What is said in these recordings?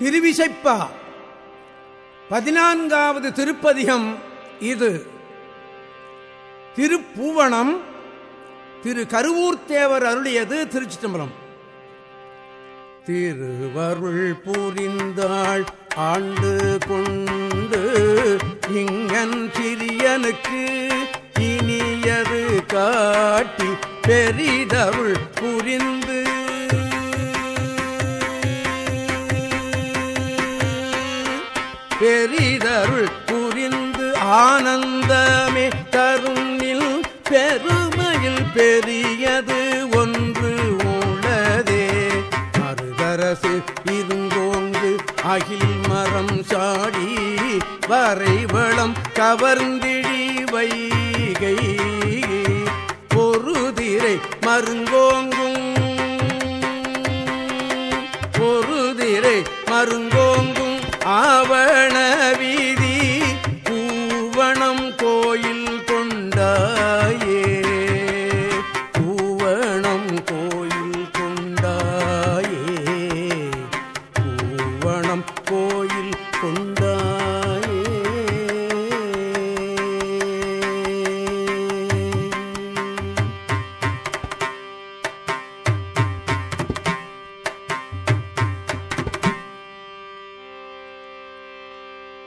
திருவிசைப்பா. பதினான்காவது திருப்பதிகம் இது. திருப்பூவனம் திரு கருவூர்த்தேவர் அருளியது திருச்சி தம்பரம் திருவருள் புரிந்தாள் ஆண்டு கொண்டு இங்கன் சிறியனுக்கு இனியது காட்டி பெரிதருள் ஆனந்தமே தருணில் பெருமையில் பெரியது ஒன்று உள்ளதே மருதரசு இருந்தோங்கு அகில் மரம் சாடி வரைவளம் கவர்ந்திழி வைகை. பொறுதிரை மருங்கோங்கும். பொறுதிரை மருங்கோங்கும் ஆவண வீதி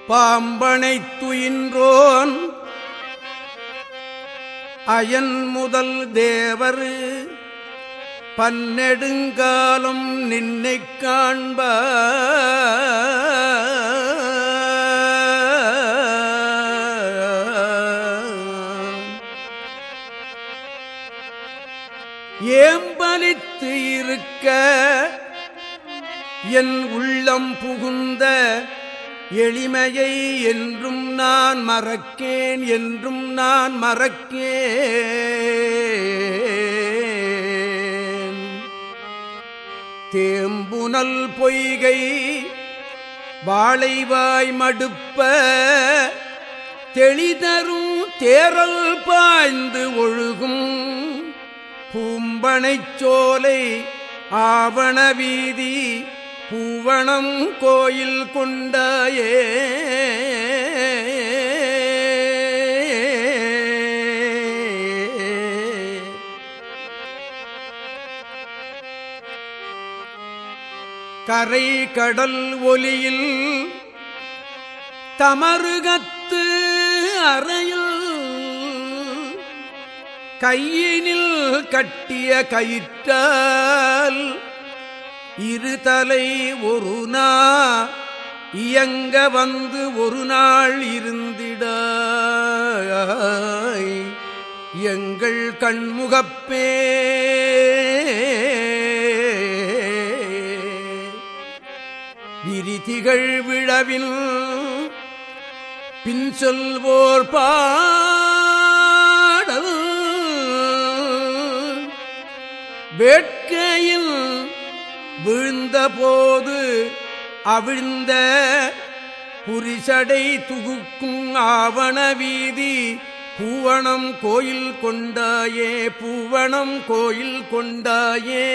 பாம்பனை துயின்றோன் அயன் முதல் தேவர் பன்னெடுங்காலம் நின்னை காண்ப ஏம்பலித்து இருக்க என் உள்ளம் புகுந்த எளிமையை என்றும் நான் மறக்கேன் என்றும் நான் மறக்கேன். தேம்புனல் பொய்கை வாழைவாய் மடுப்ப தெளிதரும் தேரல் பாய்ந்து ஒழுகும். பூம்பனைச் சோலை ஆவண வீதி பூவணம் கோயில் கொண்டாயே. கரை கடல் ஒலியில் தமருகத்து அறையில் கையினில் கட்டிய கயிற்றால் இருதலை ஒரு நா இயங்க வந்து ஒரு நாள் இருந்திட எங்கள் கண்முகப்பே விரிதிகள் விழவில் பின் சொல்வோர் பாடல். வேட்கையில் வீழ்ந்த போது அவிழ்ந்த புரிசடை துகுக்கும் ஆவண வீதி பூவணம் கோயில் கொண்டாயே பூவணம் கோயில் கொண்டாயே.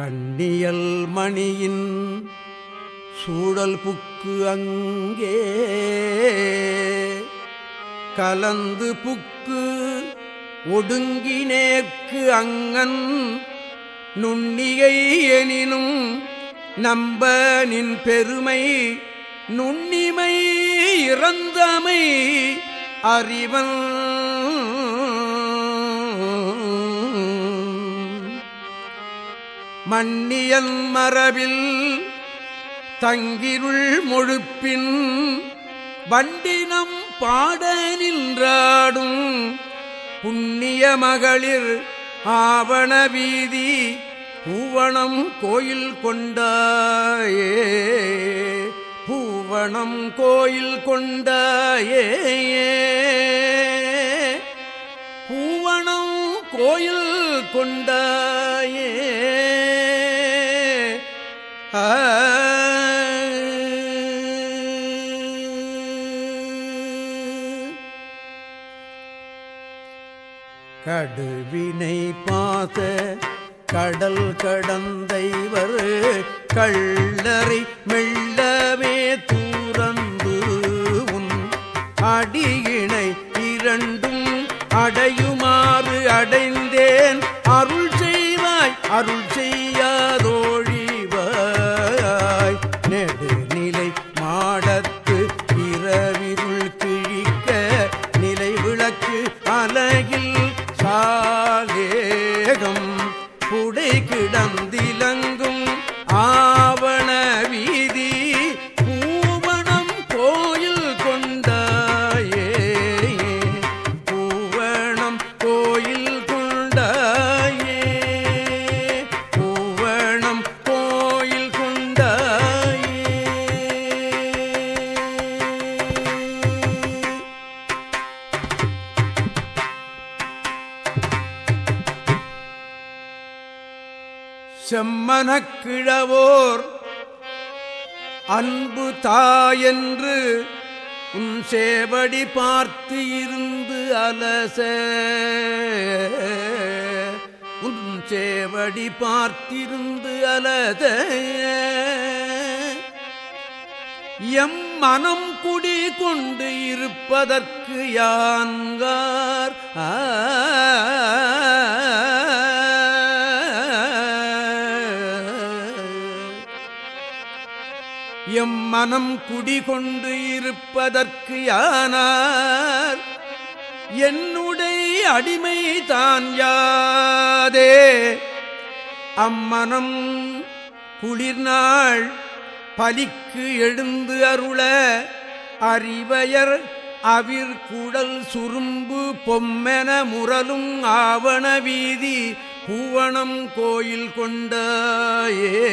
கண்ணியல் மணியின் சூழல் புக்கு அங்கே. கலந்து புக்கு ஒடுங்கி அங்கன் நுண்ணியை எனினும் நம்ப நின் பெருமை நுண்ணிமை இறந்தமை அறிவன் மன்னியன் மரபில் தங்கிருள் மொழுப்பின் வண்டினம் பாட நின்றாடும் புண்ணிய மகளிர் ஆவண வீதி பூவணம் கோயில் கொண்டாயே. பூவணம் கோயில் கொண்டாயே. பூவணம் கோயில் கொண்டாயே. காத்து கடல் கடந்தைவர் கள்ளரை மெல்லவே தூரந்து உன் அடியினை இரண்டும் அடையுமாறு அடைந்தேன். அருள் செய்வாய் அருள் செம்மனக்கிழவோர். அன்பு தாயென்று உன் சேவடி பார்த்து இருந்து அலச. உன் சேவடி பார்த்திருந்து அலத. எம் மனம் குடி கொண்டு இருப்பதற்கு யான்கார்? ஆ. மனம் குடிகொண்டு இருப்பதற்கு யானார்? என்னுடைய அடிமை தான் யாதே? அம்மனம் குளிர்நாள் பலிக்கு எழுந்து அருள அறிவயர் அவிர் குடல் சுரும்பு பொம்மென முரலும் ஆவண வீதி பூவணம் கோயில் கொண்டாயே.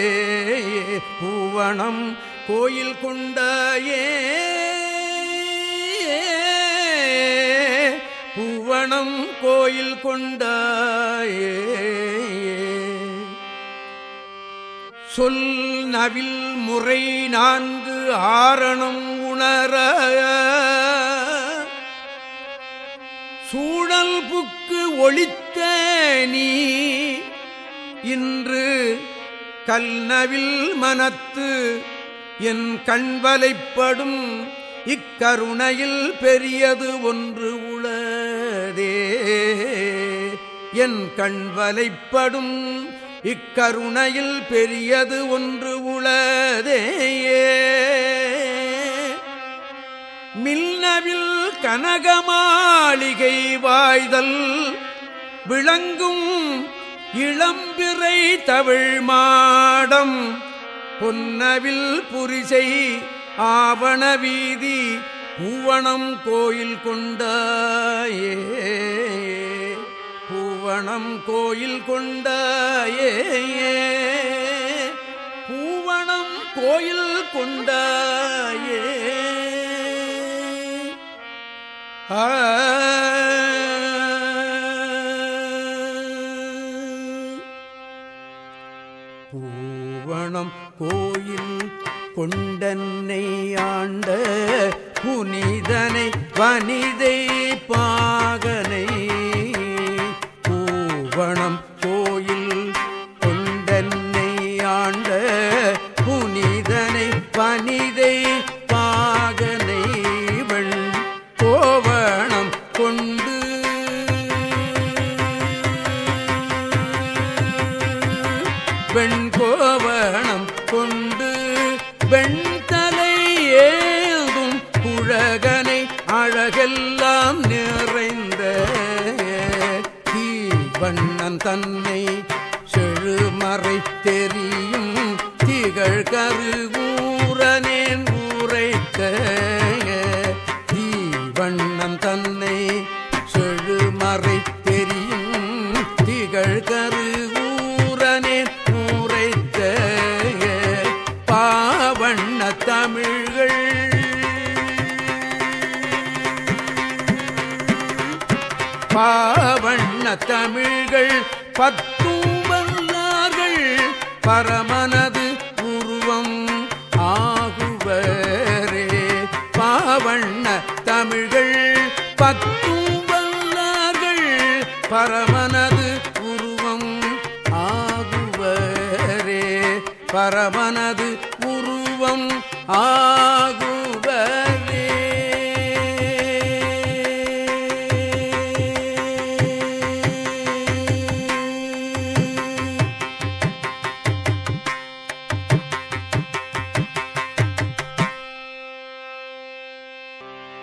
பூவணம் கோயில் கொண்டாயே. பூவணம் கோயில் கொண்டாயே. சொல் நவில் முறை நான்கு ஆரணம் உணர. சூழல் புக்கு ஒளித்த நீ இன்று கல்நவில் மனத்து என் கண்வலைப்படும் இக்கருணையில் பெரியது ஒன்று உளதே. என் கண்வலைப்படும் இக்கருணையில் பெரியது ஒன்று உளதேயே மில்னவில் கனகமாளிகை வாய்தல் விளங்கும் இளம்பிறை தவிழ் மாடம் பொன்னவில் புரிசை ஆவண வீதி பூவணம் கோயில் கொண்டாயே. பூவணம் கோயில் கொண்டாயே. பூவணம் கோயில் கொண்டாயே. ஆ. பூவணம் கோயில் கொண்டன்னை ஆண்ட புனிதனை வனிதை sun தமிழ்கள் பத்தும் வல்லார்கள் பரமனது உருவம் ஆகுவரே. பாவண்ண தமிழ்கள் பத்தும் வல்லார்கள் பரமனது உருவம் ஆகுவரே. பரமனது உருவம் ஆகுவரே.